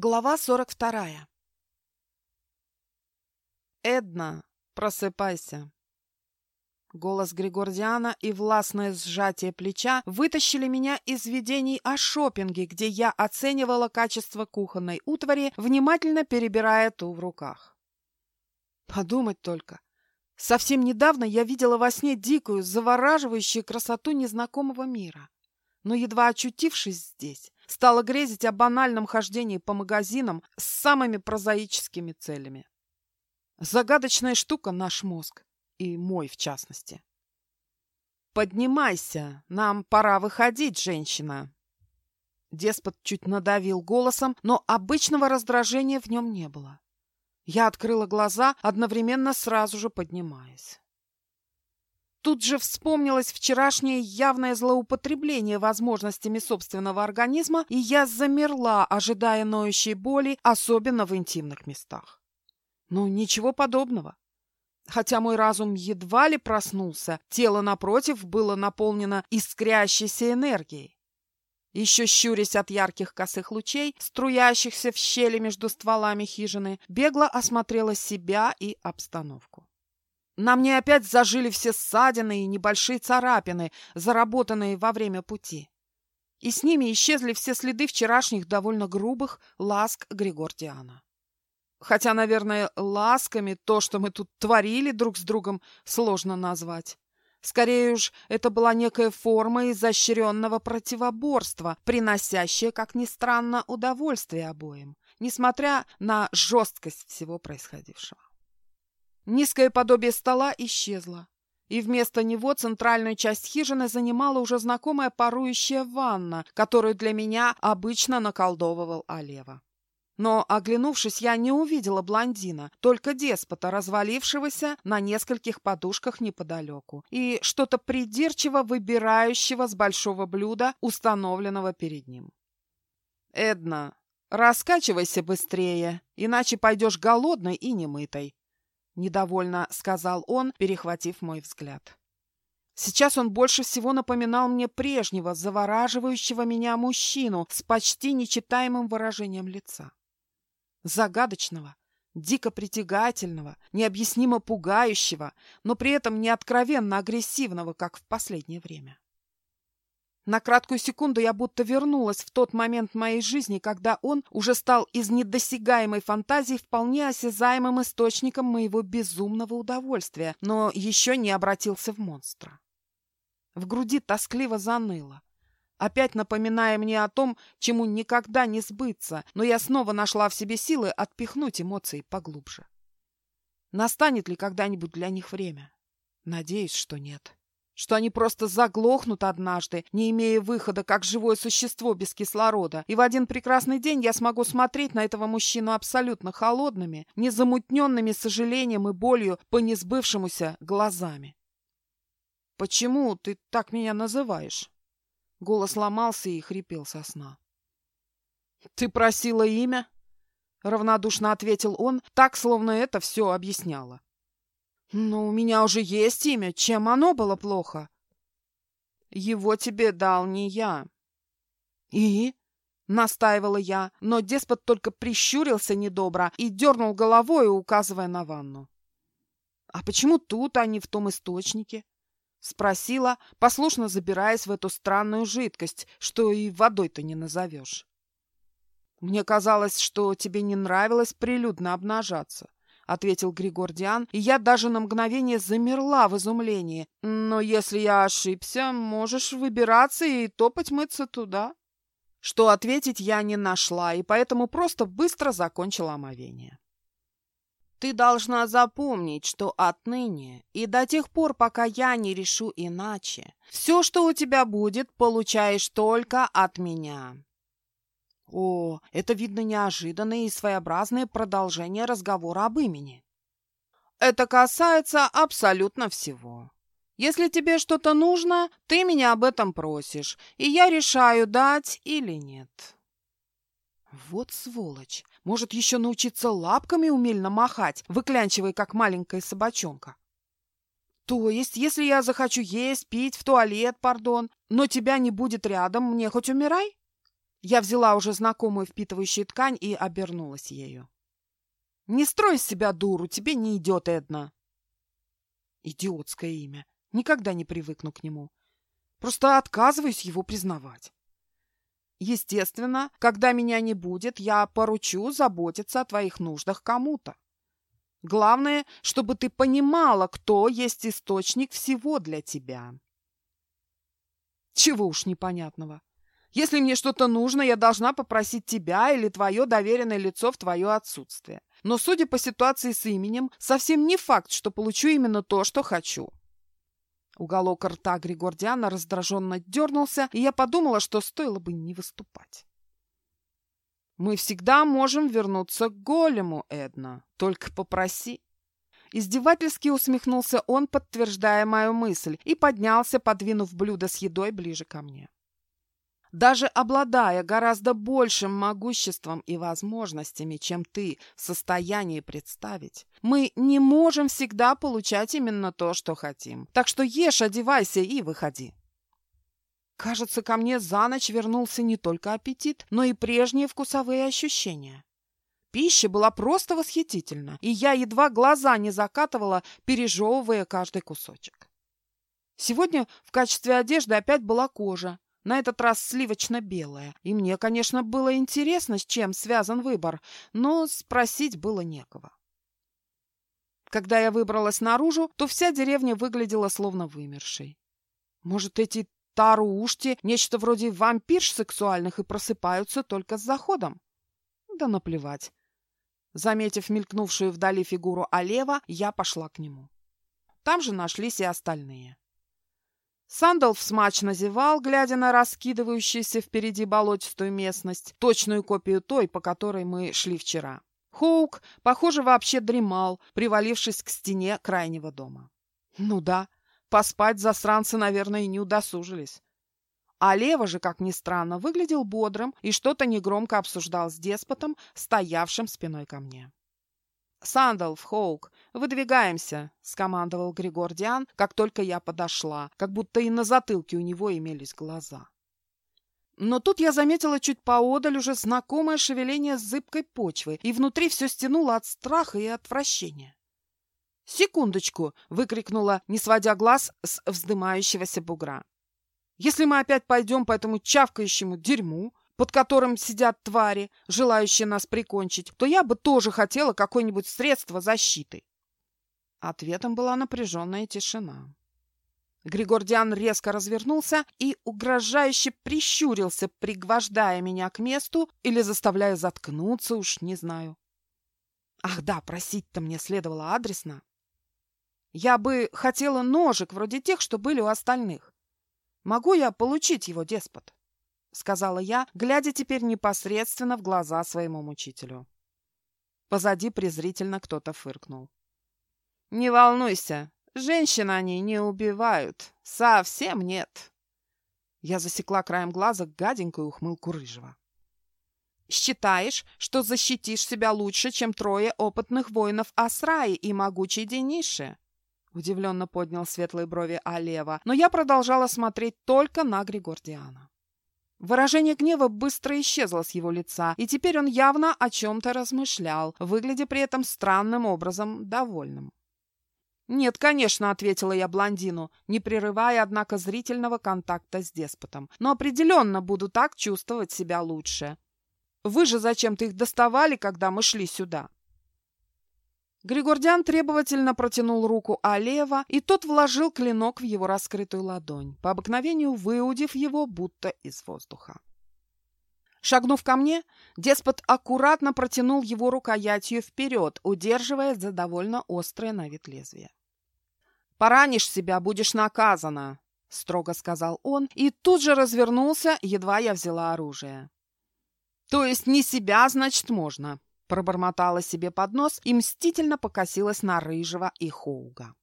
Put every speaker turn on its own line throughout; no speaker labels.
Глава 42. «Эдна, просыпайся!» Голос Григордиана и властное сжатие плеча вытащили меня из видений о шопинге, где я оценивала качество кухонной утвари, внимательно перебирая ту в руках. Подумать только. Совсем недавно я видела во сне дикую, завораживающую красоту незнакомого мира. Но едва очутившись здесь, стала грезить о банальном хождении по магазинам с самыми прозаическими целями. Загадочная штука наш мозг, и мой в частности. «Поднимайся, нам пора выходить, женщина!» Деспот чуть надавил голосом, но обычного раздражения в нем не было. Я открыла глаза, одновременно сразу же поднимаясь. Тут же вспомнилось вчерашнее явное злоупотребление возможностями собственного организма, и я замерла, ожидая ноющей боли, особенно в интимных местах. Ну, ничего подобного. Хотя мой разум едва ли проснулся, тело, напротив, было наполнено искрящейся энергией. Еще щурясь от ярких косых лучей, струящихся в щели между стволами хижины, бегло осмотрела себя и обстановку. На мне опять зажили все ссадины и небольшие царапины, заработанные во время пути. И с ними исчезли все следы вчерашних довольно грубых ласк Григордиана. Хотя, наверное, ласками то, что мы тут творили друг с другом, сложно назвать. Скорее уж, это была некая форма изощренного противоборства, приносящая, как ни странно, удовольствие обоим, несмотря на жесткость всего происходившего. Низкое подобие стола исчезло, и вместо него центральную часть хижины занимала уже знакомая парующая ванна, которую для меня обычно наколдовывал Олева. Но, оглянувшись, я не увидела блондина, только деспота, развалившегося на нескольких подушках неподалеку, и что-то придирчиво выбирающего с большого блюда, установленного перед ним. «Эдна, раскачивайся быстрее, иначе пойдешь голодной и немытой», Недовольно сказал он, перехватив мой взгляд. Сейчас он больше всего напоминал мне прежнего, завораживающего меня мужчину с почти нечитаемым выражением лица. Загадочного, дико притягательного, необъяснимо пугающего, но при этом не откровенно агрессивного, как в последнее время. На краткую секунду я будто вернулась в тот момент моей жизни, когда он уже стал из недосягаемой фантазии вполне осязаемым источником моего безумного удовольствия, но еще не обратился в монстра. В груди тоскливо заныло, опять напоминая мне о том, чему никогда не сбыться, но я снова нашла в себе силы отпихнуть эмоции поглубже. Настанет ли когда-нибудь для них время? Надеюсь, что нет что они просто заглохнут однажды, не имея выхода, как живое существо без кислорода, и в один прекрасный день я смогу смотреть на этого мужчину абсолютно холодными, незамутненными сожалением и болью по несбывшемуся глазами. «Почему ты так меня называешь?» Голос ломался и хрипел со сна. «Ты просила имя?» — равнодушно ответил он, так, словно это все объясняло. «Но у меня уже есть имя. Чем оно было плохо?» «Его тебе дал не я». «И?» — настаивала я, но деспот только прищурился недобро и дернул головой, указывая на ванну. «А почему тут, а не в том источнике?» — спросила, послушно забираясь в эту странную жидкость, что и водой-то не назовешь. «Мне казалось, что тебе не нравилось прилюдно обнажаться ответил Григордиан, и я даже на мгновение замерла в изумлении. Но если я ошибся, можешь выбираться и топать мыться туда. Что ответить я не нашла, и поэтому просто быстро закончила омовение. Ты должна запомнить, что отныне и до тех пор, пока я не решу иначе, все, что у тебя будет, получаешь только от меня. О, это, видно, неожиданное и своеобразное продолжение разговора об имени. Это касается абсолютно всего. Если тебе что-то нужно, ты меня об этом просишь, и я решаю, дать или нет. Вот сволочь! Может еще научиться лапками умельно махать, выклянчивая, как маленькая собачонка. То есть, если я захочу есть, пить, в туалет, пардон, но тебя не будет рядом, мне хоть умирай? Я взяла уже знакомую впитывающую ткань и обернулась ею. «Не строй из себя дуру, тебе не идет, Эдна!» Идиотское имя. Никогда не привыкну к нему. Просто отказываюсь его признавать. Естественно, когда меня не будет, я поручу заботиться о твоих нуждах кому-то. Главное, чтобы ты понимала, кто есть источник всего для тебя. Чего уж непонятного. Если мне что-то нужно, я должна попросить тебя или твое доверенное лицо в твое отсутствие. Но, судя по ситуации с именем, совсем не факт, что получу именно то, что хочу. Уголок рта Григордиана раздраженно дернулся, и я подумала, что стоило бы не выступать. «Мы всегда можем вернуться к голему, Эдна. Только попроси». Издевательски усмехнулся он, подтверждая мою мысль, и поднялся, подвинув блюдо с едой ближе ко мне. Даже обладая гораздо большим могуществом и возможностями, чем ты в состоянии представить, мы не можем всегда получать именно то, что хотим. Так что ешь, одевайся и выходи. Кажется, ко мне за ночь вернулся не только аппетит, но и прежние вкусовые ощущения. Пища была просто восхитительна, и я едва глаза не закатывала, пережевывая каждый кусочек. Сегодня в качестве одежды опять была кожа, на этот раз сливочно-белая. И мне, конечно, было интересно, с чем связан выбор, но спросить было некого. Когда я выбралась наружу, то вся деревня выглядела словно вымершей. Может, эти тарушти нечто вроде вампирш сексуальных и просыпаются только с заходом? Да наплевать. Заметив мелькнувшую вдали фигуру Олева, я пошла к нему. Там же нашлись и остальные. Сандалф смачно зевал, глядя на раскидывающуюся впереди болотистую местность, точную копию той, по которой мы шли вчера. Хоук, похоже, вообще дремал, привалившись к стене крайнего дома. Ну да, поспать засранцы, наверное, и не удосужились. А Лева же, как ни странно, выглядел бодрым и что-то негромко обсуждал с деспотом, стоявшим спиной ко мне. «Сандалф, Хоук, выдвигаемся!» — скомандовал Григор Диан, как только я подошла, как будто и на затылке у него имелись глаза. Но тут я заметила чуть поодаль уже знакомое шевеление зыбкой почвы, и внутри все стянуло от страха и отвращения. «Секундочку!» — выкрикнула, не сводя глаз с вздымающегося бугра. «Если мы опять пойдем по этому чавкающему дерьму, под которым сидят твари, желающие нас прикончить, то я бы тоже хотела какое-нибудь средство защиты. Ответом была напряженная тишина. Григордиан резко развернулся и угрожающе прищурился, пригвождая меня к месту или заставляя заткнуться, уж не знаю. Ах да, просить-то мне следовало адресно. Я бы хотела ножик вроде тех, что были у остальных. Могу я получить его, деспот? — сказала я, глядя теперь непосредственно в глаза своему мучителю. Позади презрительно кто-то фыркнул. «Не волнуйся, женщин они не убивают. Совсем нет». Я засекла краем глаза гаденькую ухмылку рыжего. «Считаешь, что защитишь себя лучше, чем трое опытных воинов Асраи и могучей Дениши?» Удивленно поднял светлые брови Алева, но я продолжала смотреть только на Григордиана. Выражение гнева быстро исчезло с его лица, и теперь он явно о чем-то размышлял, выглядя при этом странным образом довольным. «Нет, конечно», — ответила я блондину, не прерывая, однако, зрительного контакта с деспотом. «Но определенно буду так чувствовать себя лучше. Вы же зачем-то их доставали, когда мы шли сюда?» Григордиан требовательно протянул руку Алева, и тот вложил клинок в его раскрытую ладонь, по обыкновению выудив его будто из воздуха. Шагнув ко мне, деспот аккуратно протянул его рукоятью вперед, удерживая за довольно острое на вид лезвие. «Поранишь себя, будешь наказана», — строго сказал он, и тут же развернулся, едва я взяла оружие. «То есть не себя, значит, можно», Пробормотала себе под нос и мстительно покосилась на Рыжего и Хоуга.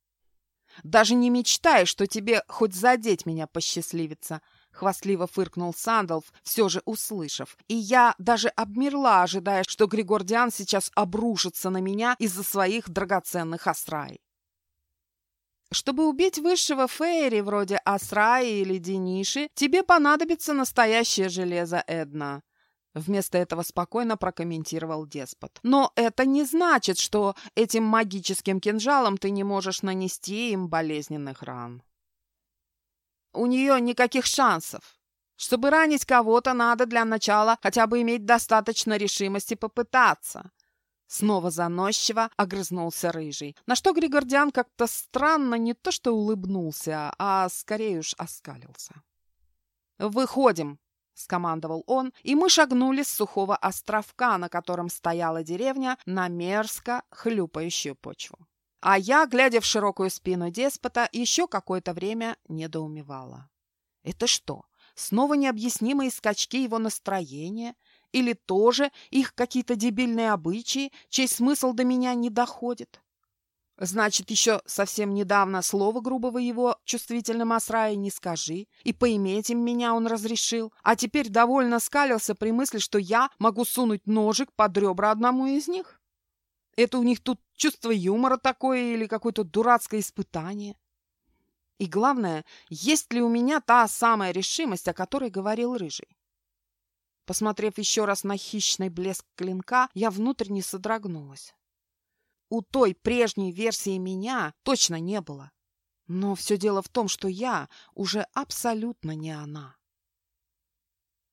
«Даже не мечтай, что тебе хоть задеть меня посчастливится!» — хвастливо фыркнул Сандалф, все же услышав. И я даже обмерла, ожидая, что Григордиан сейчас обрушится на меня из-за своих драгоценных астрай. чтобы убить высшего фейри вроде Асраи или Дениши, тебе понадобится настоящее железо Эдна. Вместо этого спокойно прокомментировал деспот. Но это не значит, что этим магическим кинжалом ты не можешь нанести им болезненных ран. У нее никаких шансов. Чтобы ранить кого-то, надо для начала хотя бы иметь достаточно решимости попытаться. Снова заносчиво огрызнулся Рыжий, на что Григордиан как-то странно не то что улыбнулся, а скорее уж оскалился. «Выходим!» — скомандовал он, и мы шагнули с сухого островка, на котором стояла деревня, на мерзко хлюпающую почву. А я, глядя в широкую спину деспота, еще какое-то время недоумевала. «Это что, снова необъяснимые скачки его настроения?» Или тоже их какие-то дебильные обычаи, чей смысл до меня не доходит? Значит, еще совсем недавно слово грубого его чувствительным Асрае не скажи, и поиметь им меня он разрешил, а теперь довольно скалился при мысли, что я могу сунуть ножик под ребра одному из них? Это у них тут чувство юмора такое или какое-то дурацкое испытание? И главное, есть ли у меня та самая решимость, о которой говорил Рыжий? Посмотрев еще раз на хищный блеск клинка, я внутренне содрогнулась. У той прежней версии меня точно не было. Но все дело в том, что я уже абсолютно не она.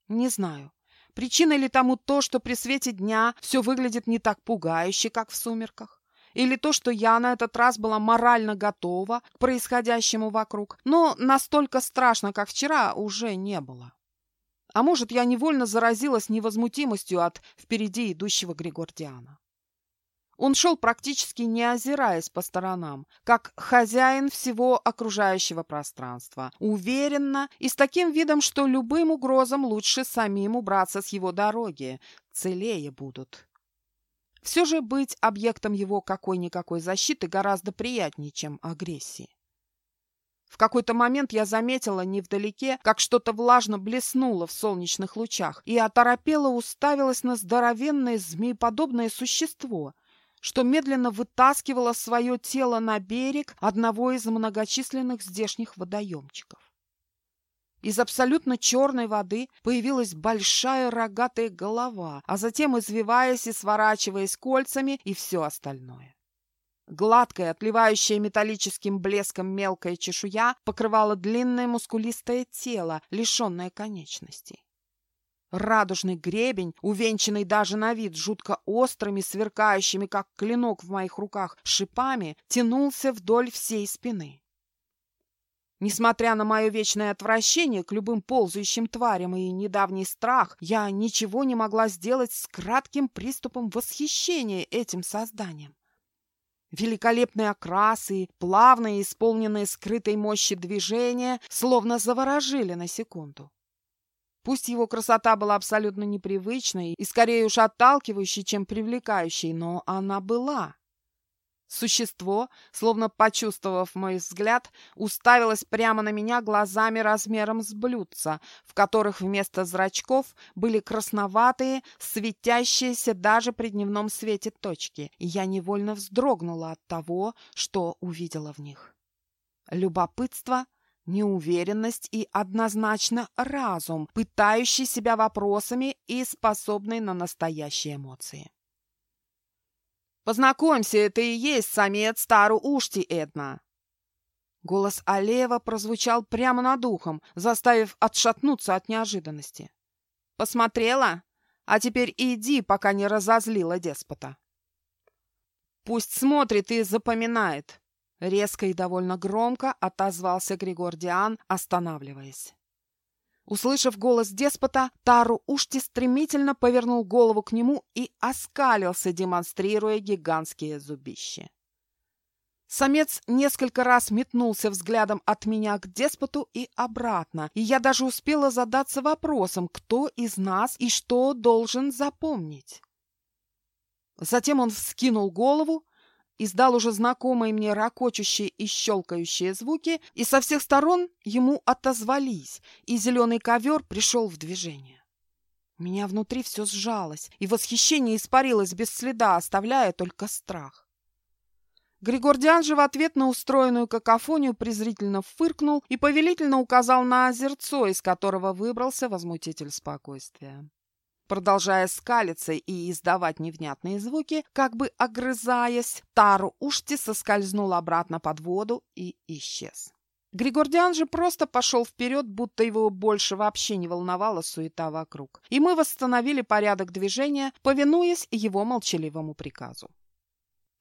Не знаю, причиной ли тому то, что при свете дня все выглядит не так пугающе, как в сумерках, или то, что я на этот раз была морально готова к происходящему вокруг, но настолько страшно, как вчера, уже не было. А может, я невольно заразилась невозмутимостью от впереди идущего Григордиана. Он шел практически не озираясь по сторонам, как хозяин всего окружающего пространства, уверенно и с таким видом, что любым угрозам лучше самим убраться с его дороги, целее будут. Все же быть объектом его какой-никакой защиты гораздо приятнее, чем агрессии. В какой-то момент я заметила невдалеке, как что-то влажно блеснуло в солнечных лучах, и оторопело уставилась на здоровенное змееподобное существо, что медленно вытаскивало свое тело на берег одного из многочисленных здешних водоемчиков. Из абсолютно черной воды появилась большая рогатая голова, а затем, извиваясь и сворачиваясь кольцами, и все остальное. Гладкая, отливающая металлическим блеском мелкая чешуя покрывала длинное мускулистое тело, лишенное конечностей. Радужный гребень, увенчанный даже на вид жутко острыми, сверкающими, как клинок в моих руках, шипами, тянулся вдоль всей спины. Несмотря на мое вечное отвращение к любым ползающим тварям и недавний страх, я ничего не могла сделать с кратким приступом восхищения этим созданием. Великолепные окрасы, плавные, исполненные скрытой мощи движения, словно заворожили на секунду. Пусть его красота была абсолютно непривычной и скорее уж отталкивающей, чем привлекающей, но она была. Существо, словно почувствовав мой взгляд, уставилось прямо на меня глазами размером с блюдца, в которых вместо зрачков были красноватые, светящиеся даже при дневном свете точки, и я невольно вздрогнула от того, что увидела в них. Любопытство, неуверенность и однозначно разум, пытающий себя вопросами и способный на настоящие эмоции. Познакомься, это и есть самец Тару Ушти, Эдна!» Голос Алеева прозвучал прямо над ухом, заставив отшатнуться от неожиданности. «Посмотрела? А теперь иди, пока не разозлила деспота». «Пусть смотрит и запоминает», — резко и довольно громко отозвался Григордиан, останавливаясь. Услышав голос деспота, Тару Ушти стремительно повернул голову к нему и оскалился, демонстрируя гигантские зубища. Самец несколько раз метнулся взглядом от меня к деспоту и обратно, и я даже успела задаться вопросом, кто из нас и что должен запомнить. Затем он вскинул голову, издал уже знакомые мне ракочущие и щелкающие звуки, и со всех сторон ему отозвались, и зеленый ковер пришел в движение. Меня внутри все сжалось, и восхищение испарилось без следа, оставляя только страх. Григордиан же в ответ на устроенную какофонию презрительно фыркнул и повелительно указал на озерцо, из которого выбрался возмутитель спокойствия. Продолжая скалиться и издавать невнятные звуки, как бы огрызаясь, Тару Ушти соскользнул обратно под воду и исчез. Григордиан же просто пошел вперед, будто его больше вообще не волновала суета вокруг. И мы восстановили порядок движения, повинуясь его молчаливому приказу.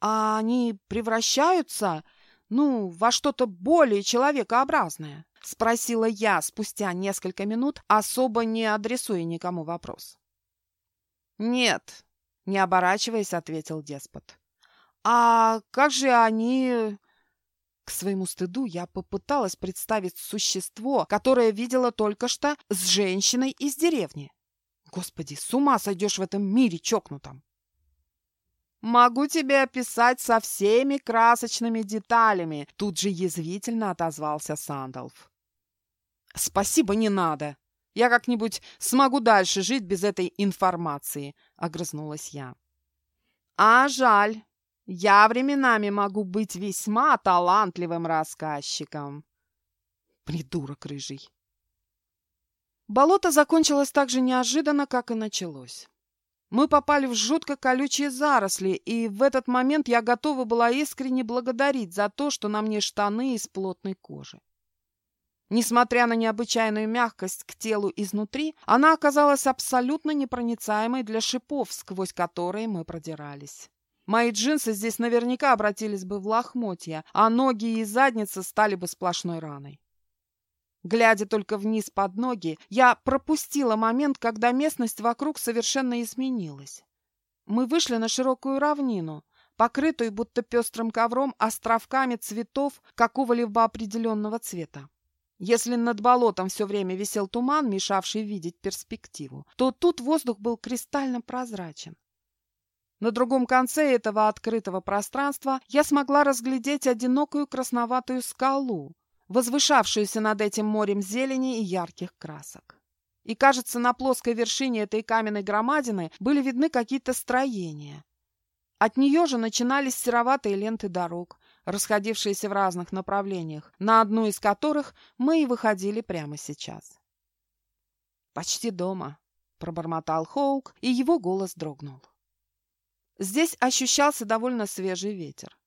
А они превращаются, ну, во что-то более человекообразное? Спросила я спустя несколько минут, особо не адресуя никому вопрос. Нет, не оборачиваясь, ответил деспот. А как же они... К своему стыду я попыталась представить существо, которое видела только что с женщиной из деревни. Господи, с ума сойдешь в этом мире чокнутом! «Могу тебе описать со всеми красочными деталями», тут же язвительно отозвался Сандалф. «Спасибо, не надо. Я как-нибудь смогу дальше жить без этой информации», — огрызнулась я. «А жаль. Я временами могу быть весьма талантливым рассказчиком». Придурок рыжий. Болото закончилось так же неожиданно, как и началось. Мы попали в жутко колючие заросли, и в этот момент я готова была искренне благодарить за то, что на мне штаны из плотной кожи. Несмотря на необычайную мягкость к телу изнутри, она оказалась абсолютно непроницаемой для шипов, сквозь которые мы продирались. Мои джинсы здесь наверняка обратились бы в лохмотья, а ноги и задница стали бы сплошной раной. Глядя только вниз под ноги, я пропустила момент, когда местность вокруг совершенно изменилась. Мы вышли на широкую равнину, покрытую будто пестрым ковром островками цветов какого-либо определенного цвета. Если над болотом все время висел туман, мешавший видеть перспективу, то тут воздух был кристально прозрачен. На другом конце этого открытого пространства я смогла разглядеть одинокую красноватую скалу, возвышавшуюся над этим морем зелени и ярких красок. И, кажется, на плоской вершине этой каменной громадины были видны какие-то строения. От нее же начинались сероватые ленты дорог, расходившиеся в разных направлениях, на одну из которых мы и выходили прямо сейчас. «Почти дома», — пробормотал Хоук, и его голос дрогнул. Здесь ощущался довольно свежий ветер.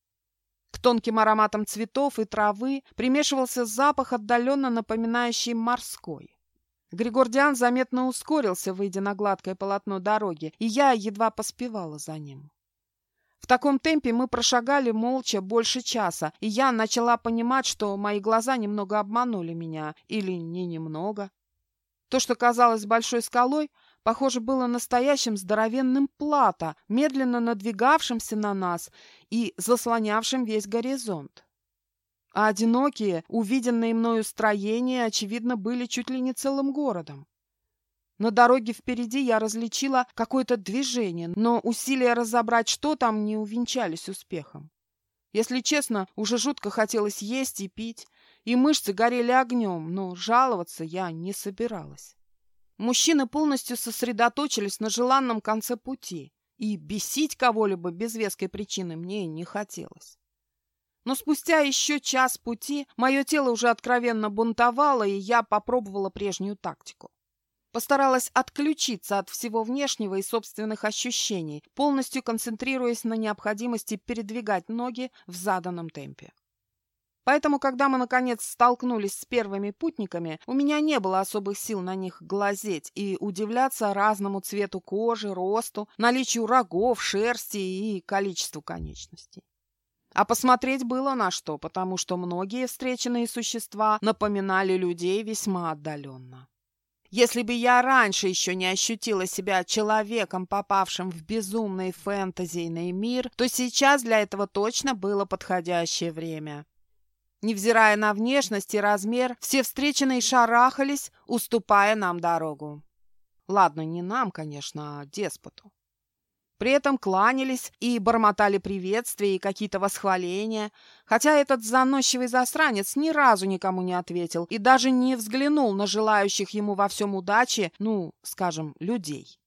К тонким ароматам цветов и травы примешивался запах, отдаленно напоминающий морской. Григордиан заметно ускорился, выйдя на гладкое полотно дороги, и я едва поспевала за ним. В таком темпе мы прошагали молча больше часа, и я начала понимать, что мои глаза немного обманули меня, или не немного. То, что казалось большой скалой, похоже, было настоящим здоровенным плато, медленно надвигавшимся на нас и заслонявшим весь горизонт. А одинокие, увиденные мною строения, очевидно, были чуть ли не целым городом. На дороге впереди я различила какое-то движение, но усилия разобрать, что там, не увенчались успехом. Если честно, уже жутко хотелось есть и пить, и мышцы горели огнем, но жаловаться я не собиралась. Мужчины полностью сосредоточились на желанном конце пути, и бесить кого-либо без веской причины мне не хотелось. Но спустя еще час пути мое тело уже откровенно бунтовало, и я попробовала прежнюю тактику. Постаралась отключиться от всего внешнего и собственных ощущений, полностью концентрируясь на необходимости передвигать ноги в заданном темпе. Поэтому, когда мы, наконец, столкнулись с первыми путниками, у меня не было особых сил на них глазеть и удивляться разному цвету кожи, росту, наличию рогов, шерсти и количеству конечностей. А посмотреть было на что, потому что многие встреченные существа напоминали людей весьма отдаленно. Если бы я раньше еще не ощутила себя человеком, попавшим в безумный фэнтезийный мир, то сейчас для этого точно было подходящее время. Невзирая на внешность и размер, все встреченные шарахались, уступая нам дорогу. Ладно, не нам, конечно, а деспоту. При этом кланялись и бормотали приветствия и какие-то восхваления, хотя этот заносчивый засранец ни разу никому не ответил и даже не взглянул на желающих ему во всем удачи, ну, скажем, людей.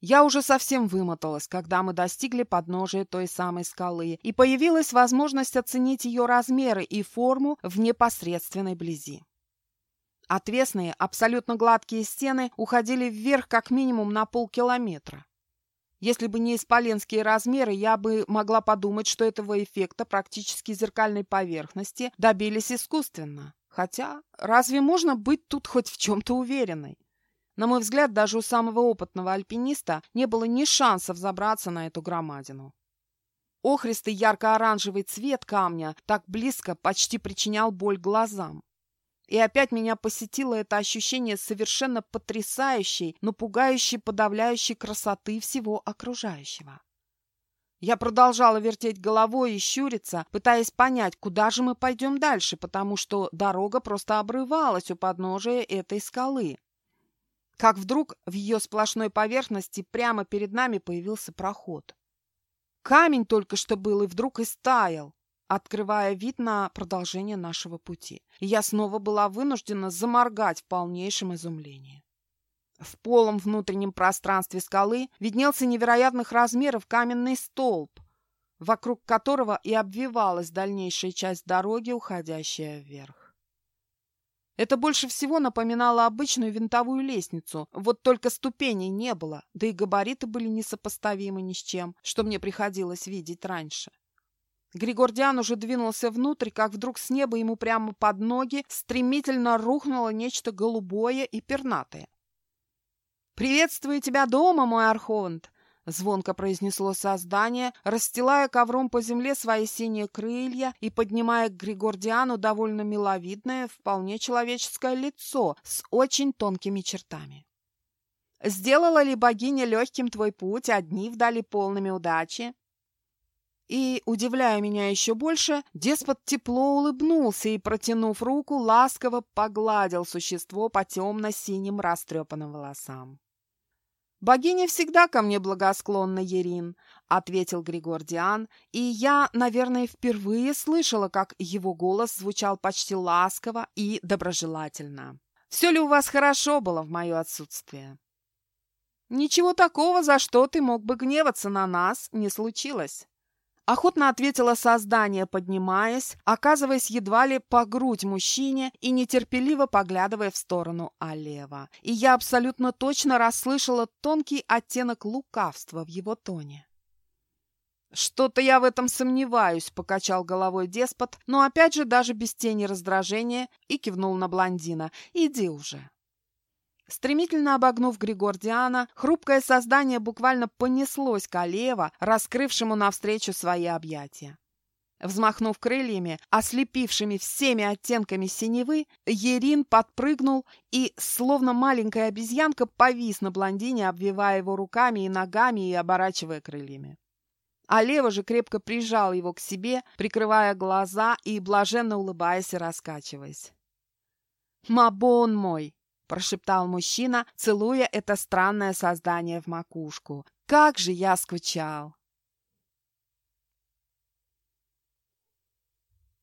Я уже совсем вымоталась, когда мы достигли подножия той самой скалы, и появилась возможность оценить ее размеры и форму в непосредственной близи. Отвесные, абсолютно гладкие стены уходили вверх как минимум на полкилометра. Если бы не исполенские размеры, я бы могла подумать, что этого эффекта практически зеркальной поверхности добились искусственно. Хотя, разве можно быть тут хоть в чем-то уверенной? На мой взгляд, даже у самого опытного альпиниста не было ни шансов забраться на эту громадину. Охристый ярко-оранжевый цвет камня так близко почти причинял боль глазам. И опять меня посетило это ощущение совершенно потрясающей, но пугающей, подавляющей красоты всего окружающего. Я продолжала вертеть головой и щуриться, пытаясь понять, куда же мы пойдем дальше, потому что дорога просто обрывалась у подножия этой скалы. Как вдруг в ее сплошной поверхности прямо перед нами появился проход. Камень только что был и вдруг истаял открывая вид на продолжение нашего пути. И я снова была вынуждена заморгать в полнейшем изумлении. В полом внутреннем пространстве скалы виднелся невероятных размеров каменный столб, вокруг которого и обвивалась дальнейшая часть дороги, уходящая вверх. Это больше всего напоминало обычную винтовую лестницу, вот только ступеней не было, да и габариты были несопоставимы ни с чем, что мне приходилось видеть раньше. Григордиан уже двинулся внутрь, как вдруг с неба ему прямо под ноги стремительно рухнуло нечто голубое и пернатое. «Приветствую тебя дома, мой Архонт!» — звонко произнесло создание, расстилая ковром по земле свои синие крылья и поднимая к Григордиану довольно миловидное, вполне человеческое лицо с очень тонкими чертами. «Сделала ли богиня легким твой путь, одни вдали полными удачи?» И, удивляя меня еще больше, деспот тепло улыбнулся и, протянув руку, ласково погладил существо по темно-синим растрепанным волосам. «Богиня всегда ко мне благосклонна, Ерин», — ответил Григордиан, и я, наверное, впервые слышала, как его голос звучал почти ласково и доброжелательно. «Все ли у вас хорошо было в мое отсутствие?» «Ничего такого, за что ты мог бы гневаться на нас, не случилось». Охотно ответила создание, поднимаясь, оказываясь едва ли по грудь мужчине и нетерпеливо поглядывая в сторону Алева. И я абсолютно точно расслышала тонкий оттенок лукавства в его тоне. «Что-то я в этом сомневаюсь», — покачал головой деспот, но опять же даже без тени раздражения и кивнул на блондина. «Иди уже». Стремительно обогнув Григордиана, хрупкое создание буквально понеслось к Алева, раскрывшему навстречу свои объятия. Взмахнув крыльями, ослепившими всеми оттенками синевы, Ерин подпрыгнул и, словно маленькая обезьянка, повис на блондине, обвивая его руками и ногами и оборачивая крыльями. А Лева же крепко прижал его к себе, прикрывая глаза и блаженно улыбаясь и раскачиваясь. «Мабон мой!» — прошептал мужчина, целуя это странное создание в макушку. «Как же я скучал!»